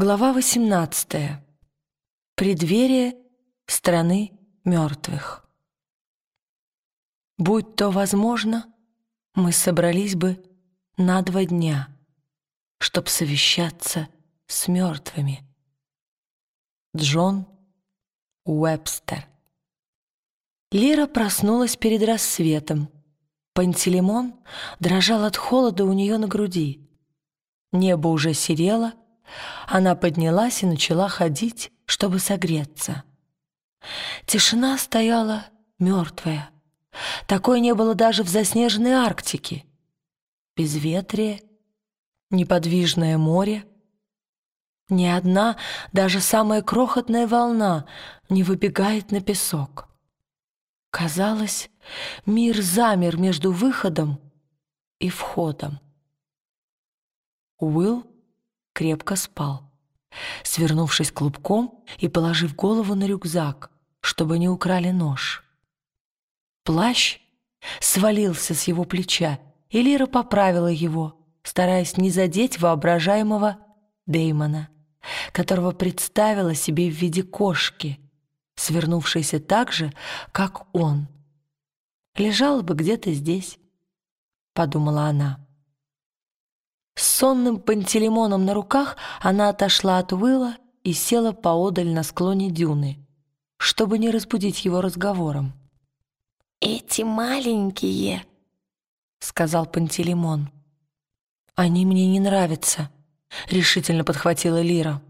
Глава 18. Преддверие страны мертвых. Будь то возможно, мы собрались бы на два дня, чтоб совещаться с мертвыми. Джон Уэбстер. Лира проснулась перед рассветом. Пантелеймон дрожал от холода у нее на груди. Небо уже серело, она поднялась и начала ходить, чтобы согреться. Тишина стояла мертвая. Такой не было даже в заснеженной Арктике. Безветрие, неподвижное море. Ни одна, даже самая крохотная волна не выбегает на песок. Казалось, мир замер между выходом и входом. Уилл крепко спал, свернувшись клубком и положив голову на рюкзак, чтобы не украли нож. Плащ свалился с его плеча, и Лира поправила его, стараясь не задеть воображаемого Деймона, которого представила себе в виде кошки, свернувшейся так же, как он. «Лежала бы где-то здесь», — подумала она. С сонным пантелеймоном на руках она отошла от Уилла и села поодаль на склоне дюны, чтобы не разбудить его разговором. «Эти маленькие», — сказал Пантелеймон. «Они мне не нравятся», — решительно подхватила Лира.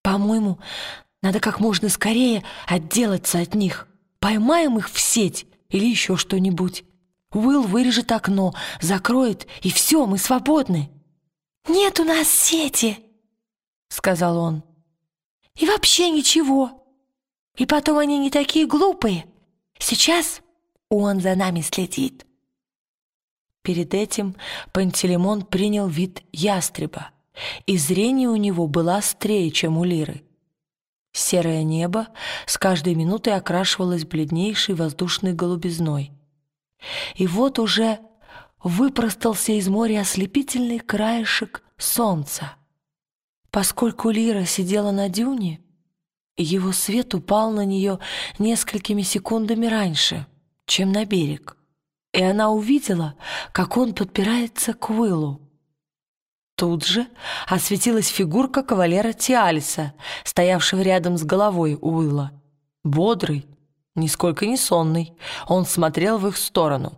«По-моему, надо как можно скорее отделаться от них. Поймаем их в сеть или еще что-нибудь. Уилл вырежет окно, закроет, и все, мы свободны». «Нет у нас сети», — сказал он. «И вообще ничего. И потом они не такие глупые. Сейчас он за нами следит». Перед этим Пантелеймон принял вид ястреба, и зрение у него было острее, чем у Лиры. Серое небо с каждой минутой окрашивалось бледнейшей воздушной голубизной. И вот уже выпростался из моря ослепительный краешек солнца. Поскольку Лира сидела на дюне, его свет упал на нее несколькими секундами раньше, чем на берег, и она увидела, как он подпирается к Уиллу. Тут же осветилась фигурка кавалера Тиалиса, стоявшего рядом с головой Уилла. Бодрый, нисколько не сонный, он смотрел в их сторону —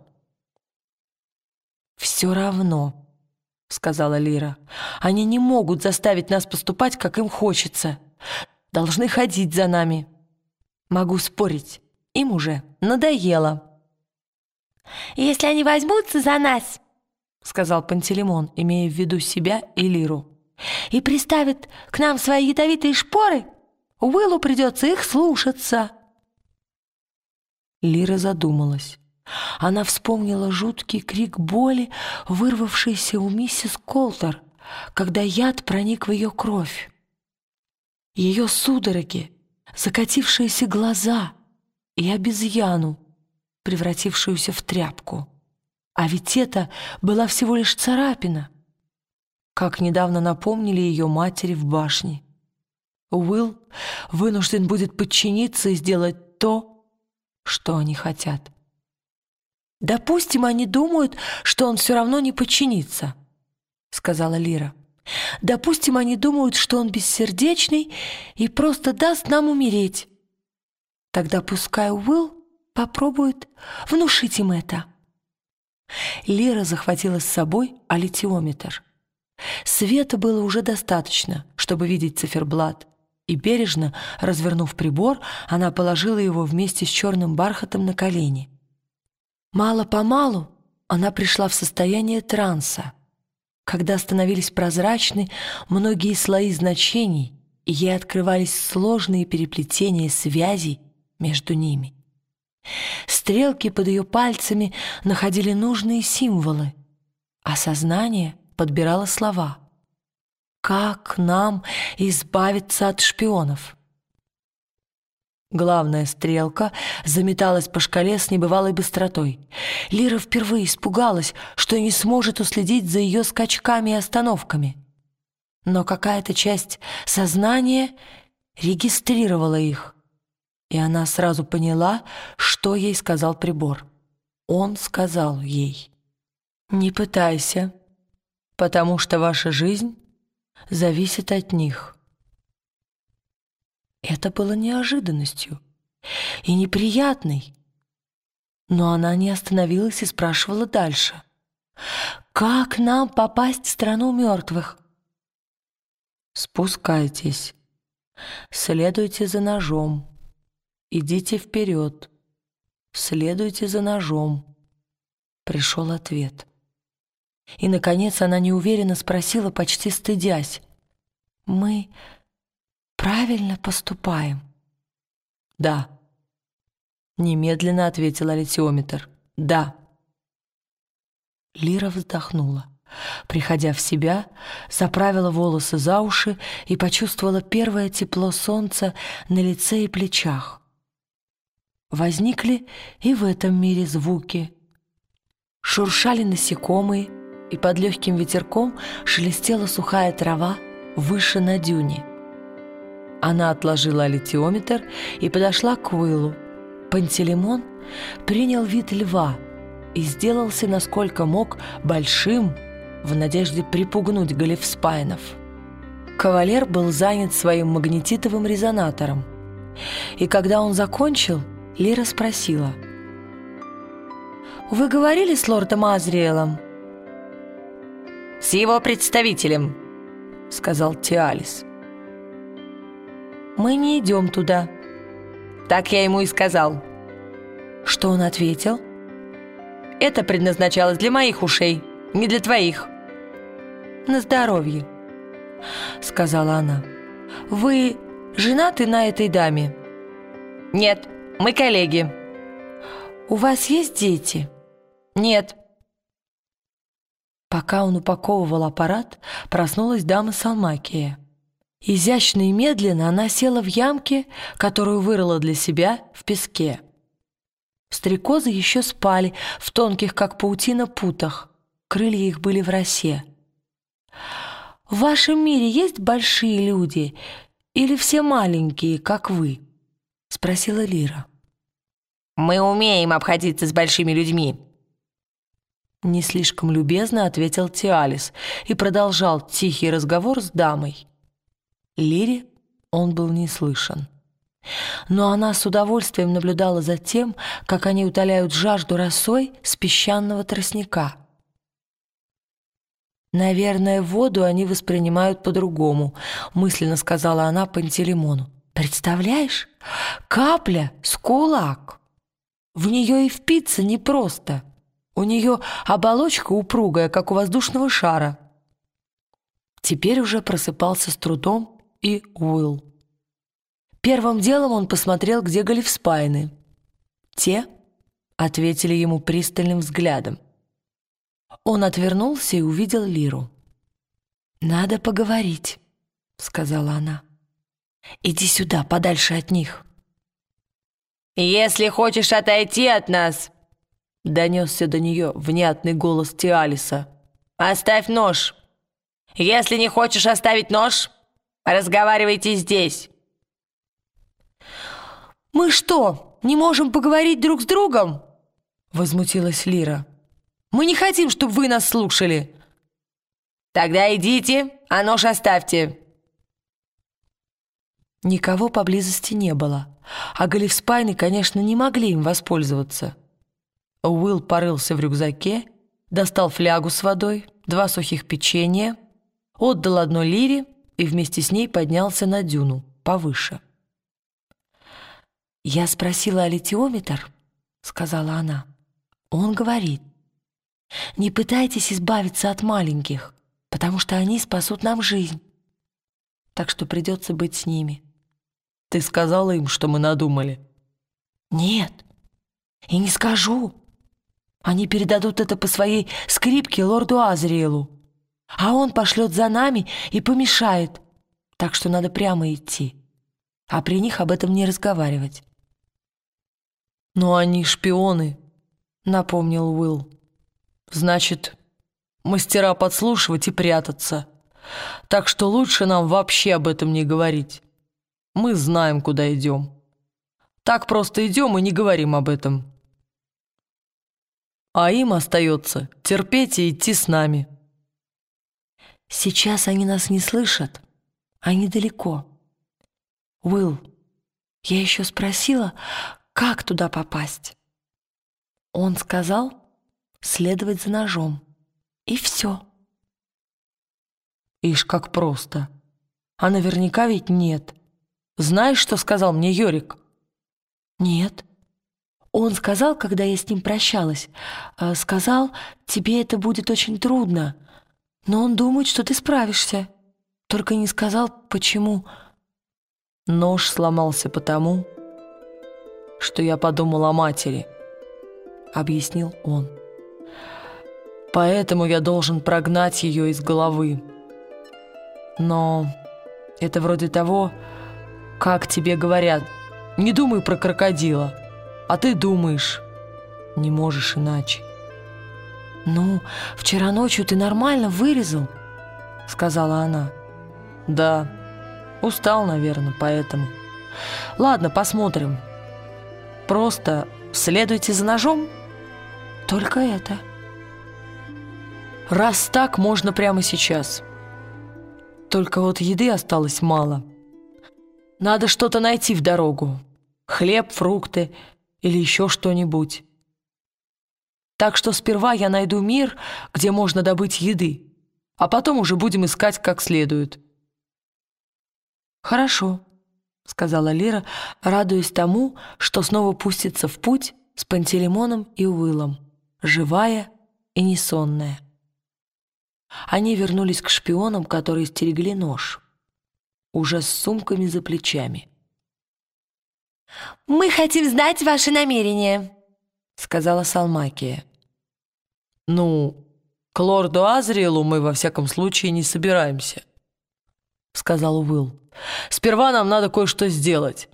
«Все равно», — сказала Лира. «Они не могут заставить нас поступать, как им хочется. Должны ходить за нами. Могу спорить, им уже надоело». «Если они возьмутся за нас», — сказал Пантелеймон, имея в виду себя и Лиру, «и приставят к нам свои ядовитые шпоры, Уиллу придется их слушаться». Лира задумалась. Она вспомнила жуткий крик боли, вырвавшийся у миссис Колтер, когда яд проник в ее кровь. Ее судороги, закатившиеся глаза и обезьяну, превратившуюся в тряпку. А ведь это была всего лишь царапина, как недавно напомнили ее матери в башне. Уилл вынужден будет подчиниться и сделать то, что они хотят. «Допустим, они думают, что он все равно не подчинится», — сказала Лира. «Допустим, они думают, что он бессердечный и просто даст нам умереть. Тогда пускай Уилл попробует внушить им это». Лира захватила с собой алитиометр. Света было уже достаточно, чтобы видеть циферблат, и бережно, развернув прибор, она положила его вместе с черным бархатом на колени. Мало-помалу она пришла в состояние транса, когда становились прозрачны многие слои значений, и ей открывались сложные переплетения связей между ними. Стрелки под ее пальцами находили нужные символы, а сознание подбирало слова. «Как нам избавиться от шпионов?» Главная стрелка заметалась по шкале с небывалой быстротой. Лира впервые испугалась, что не сможет уследить за ее скачками и остановками. но какая-то часть сознания регистрировала их, и она сразу поняла, что ей сказал прибор. Он сказал ей, «Не пытайся, потому что ваша жизнь зависит от них». Это было неожиданностью и неприятной, но она не остановилась и спрашивала дальше. «Как нам попасть в страну мертвых?» «Спускайтесь, следуйте за ножом, идите вперед, следуйте за ножом». Пришел ответ. И, наконец, она неуверенно спросила, почти стыдясь. «Мы правильно поступаем?» «Да», — немедленно ответил аллитиометр. «Да». Лира вздохнула. Приходя в себя, заправила волосы за уши и почувствовала первое тепло солнца на лице и плечах. Возникли и в этом мире звуки. Шуршали насекомые, и под легким ветерком шелестела сухая трава выше на дюне. Она отложила литиометр и подошла к Уиллу. Пантелеймон принял вид льва и сделался, насколько мог, большим, в надежде припугнуть Галифспайнов. Кавалер был занят своим магнетитовым резонатором. И когда он закончил, Лира спросила. «Вы говорили с лордом Азриэлом?» «С его представителем», — сказал Тиалис. «Мы не идем туда». Так я ему и сказал. Что он ответил? Это предназначалось для моих ушей, не для твоих. «На здоровье», — сказала она. «Вы женаты на этой даме?» «Нет, мы коллеги». «У вас есть дети?» «Нет». Пока он упаковывал аппарат, проснулась дама Салмакия. Изящно и медленно она села в ямке, которую вырыла для себя в песке. Стрекозы еще спали в тонких, как паутина, путах. Крылья их были в росе. В вашем мире есть большие люди или все маленькие, как вы?» — спросила Лира. «Мы умеем обходиться с большими людьми». Не слишком любезно ответил Тиалис и продолжал тихий разговор с дамой. Лире он был не слышен. Но она с удовольствием наблюдала за тем, как они утоляют жажду росой с песчаного тростника — «Наверное, воду они воспринимают по-другому», — мысленно сказала она Пантелеймону. «Представляешь? Капля с кулак. В нее и впиться непросто. У нее оболочка упругая, как у воздушного шара». Теперь уже просыпался с трудом и Уилл. Первым делом он посмотрел, где Галифспайны. Те ответили ему пристальным взглядом. Он отвернулся и увидел Лиру. «Надо поговорить», — сказала она. «Иди сюда, подальше от них». «Если хочешь отойти от нас», — донесся до нее внятный голос Тиалиса, «оставь нож. Если не хочешь оставить нож, разговаривайте здесь». «Мы что, не можем поговорить друг с другом?» — возмутилась Лира. Мы не хотим, чтобы вы нас слушали». «Тогда идите, а нож оставьте». Никого поблизости не было, а Галифспайны, конечно, не могли им воспользоваться. Уилл порылся в рюкзаке, достал флягу с водой, два сухих печенья, отдал одно Лире и вместе с ней поднялся на дюну, повыше. «Я спросила о литиометр», — сказала она. «Он говорит, не пытайтесь избавиться от маленьких, потому что они спасут нам жизнь. Так что придется быть с ними. Ты сказала им, что мы надумали? Нет, и не скажу. Они передадут это по своей скрипке лорду Азриэлу, а он пошлет за нами и помешает, так что надо прямо идти, а при них об этом не разговаривать. «Но они шпионы», — напомнил Уилл. Значит, мастера подслушивать и прятаться. Так что лучше нам вообще об этом не говорить. Мы знаем, куда идем. Так просто идем и не говорим об этом. А им остается терпеть и идти с нами. Сейчас они нас не слышат. Они далеко. Уилл, я еще спросила, как туда попасть. Он сказал следовать за ножом. И все. Ишь, как просто. А наверняка ведь нет. Знаешь, что сказал мне Йорик? Нет. Он сказал, когда я с ним прощалась, э, сказал, тебе это будет очень трудно, но он думает, что ты справишься. Только не сказал, почему. Нож сломался потому, что я подумал о матери, объяснил он. Поэтому я должен прогнать ее из головы. Но это вроде того, как тебе говорят, не думай про крокодила, а ты думаешь, не можешь иначе. «Ну, вчера ночью ты нормально вырезал», — сказала она. «Да, устал, наверное, поэтому. Ладно, посмотрим. Просто следуйте за ножом?» «Только это». Раз так, можно прямо сейчас. Только вот еды осталось мало. Надо что-то найти в дорогу. Хлеб, фрукты или еще что-нибудь. Так что сперва я найду мир, где можно добыть еды, а потом уже будем искать как следует. «Хорошо», — сказала Лира, радуясь тому, что снова пустится в путь с Пантелеймоном и Уиллом, живая и несонная. Они вернулись к шпионам, которые стерегли нож, уже с сумками за плечами. «Мы хотим знать ваши намерения», — сказала Салмакия. «Ну, к лорду Азриэлу мы во всяком случае не собираемся», — сказал Уилл. «Сперва нам надо кое-что сделать».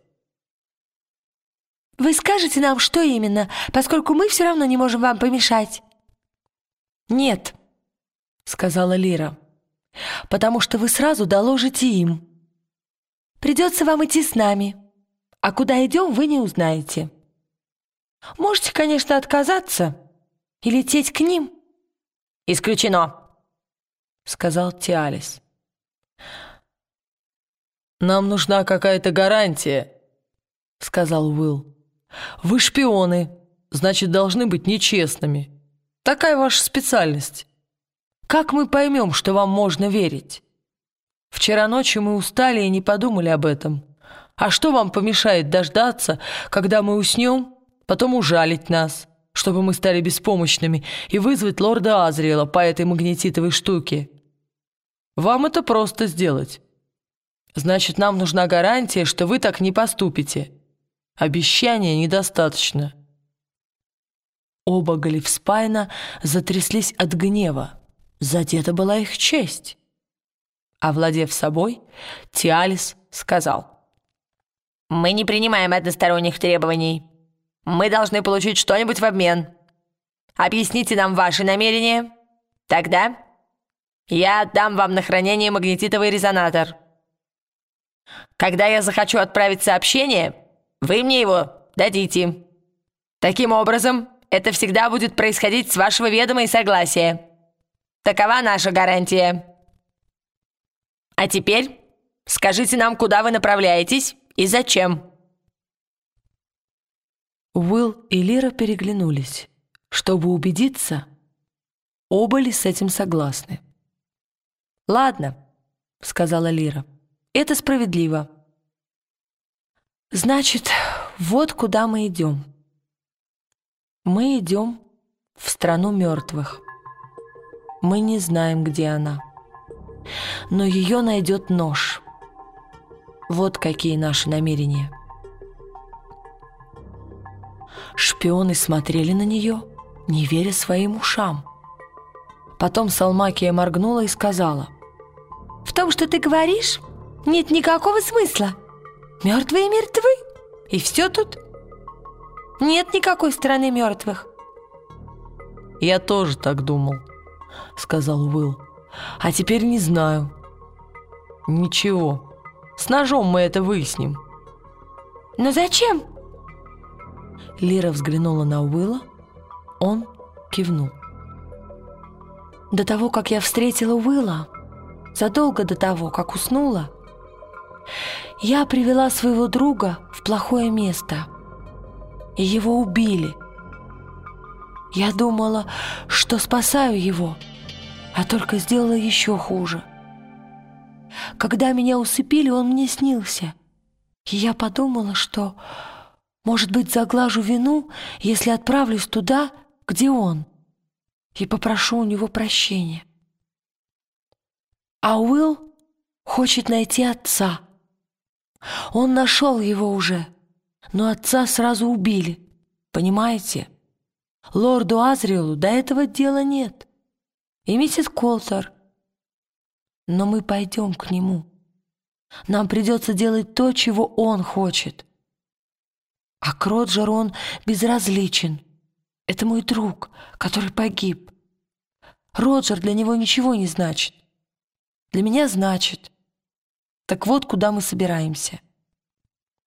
«Вы скажете нам, что именно, поскольку мы все равно не можем вам помешать?» «Нет», сказала Лира, «потому что вы сразу доложите им. Придется вам идти с нами, а куда идем, вы не узнаете. Можете, конечно, отказаться и лететь к ним». «Исключено», — сказал Тиалис. «Нам нужна какая-то гарантия», — сказал Уилл. «Вы шпионы, значит, должны быть нечестными. Такая ваша специальность». Как мы поймем, что вам можно верить? Вчера ночью мы устали и не подумали об этом. А что вам помешает дождаться, когда мы уснем, потом ужалить нас, чтобы мы стали беспомощными, и вызвать лорда Азриэла по этой магнетитовой штуке? Вам это просто сделать. Значит, нам нужна гарантия, что вы так не поступите. Обещания недостаточно. Оба Галифспайна затряслись от гнева. Задета была их честь. Овладев собой, Тиалис сказал. «Мы не принимаем односторонних требований. Мы должны получить что-нибудь в обмен. Объясните нам ваши намерения. Тогда я отдам вам на хранение магнетитовый резонатор. Когда я захочу отправить сообщение, вы мне его дадите. Таким образом, это всегда будет происходить с вашего ведома и согласия». Такова наша гарантия. А теперь скажите нам, куда вы направляетесь и зачем?» Уилл и Лира переглянулись, чтобы убедиться, оба ли с этим согласны. «Ладно», — сказала Лира, — «это справедливо». «Значит, вот куда мы идем. Мы идем в страну мертвых». Мы не знаем, где она. Но ее найдет нож. Вот какие наши намерения. Шпионы смотрели на нее, не веря своим ушам. Потом Салмакия моргнула и сказала. «В том, что ты говоришь, нет никакого смысла. Мертвые мертвы, и все тут. Нет никакой страны мертвых». «Я тоже так думал», — сказал Уилл. «А теперь не знаю. Ничего, с ножом мы это выясним. Но зачем? Лира взглянула на Уилла, он кивнул. До того, как я встретила Уилла, задолго до того, как уснула, я привела своего друга в плохое место, и его убили. Я думала, что спасаю его, а только сделала еще хуже. Когда меня усыпили, он мне снился, и я подумала, что, может быть, заглажу вину, если отправлюсь туда, где он, и попрошу у него прощения. А Уилл хочет найти отца. Он нашел его уже, но отца сразу убили. Понимаете? Лорду Азриэлу до этого дела нет. И миссис Колтер. Но мы пойдем к нему. Нам придется делать то, чего он хочет. А к Роджеру он безразличен. Это мой друг, который погиб. Роджер для него ничего не значит. Для меня значит. Так вот, куда мы собираемся.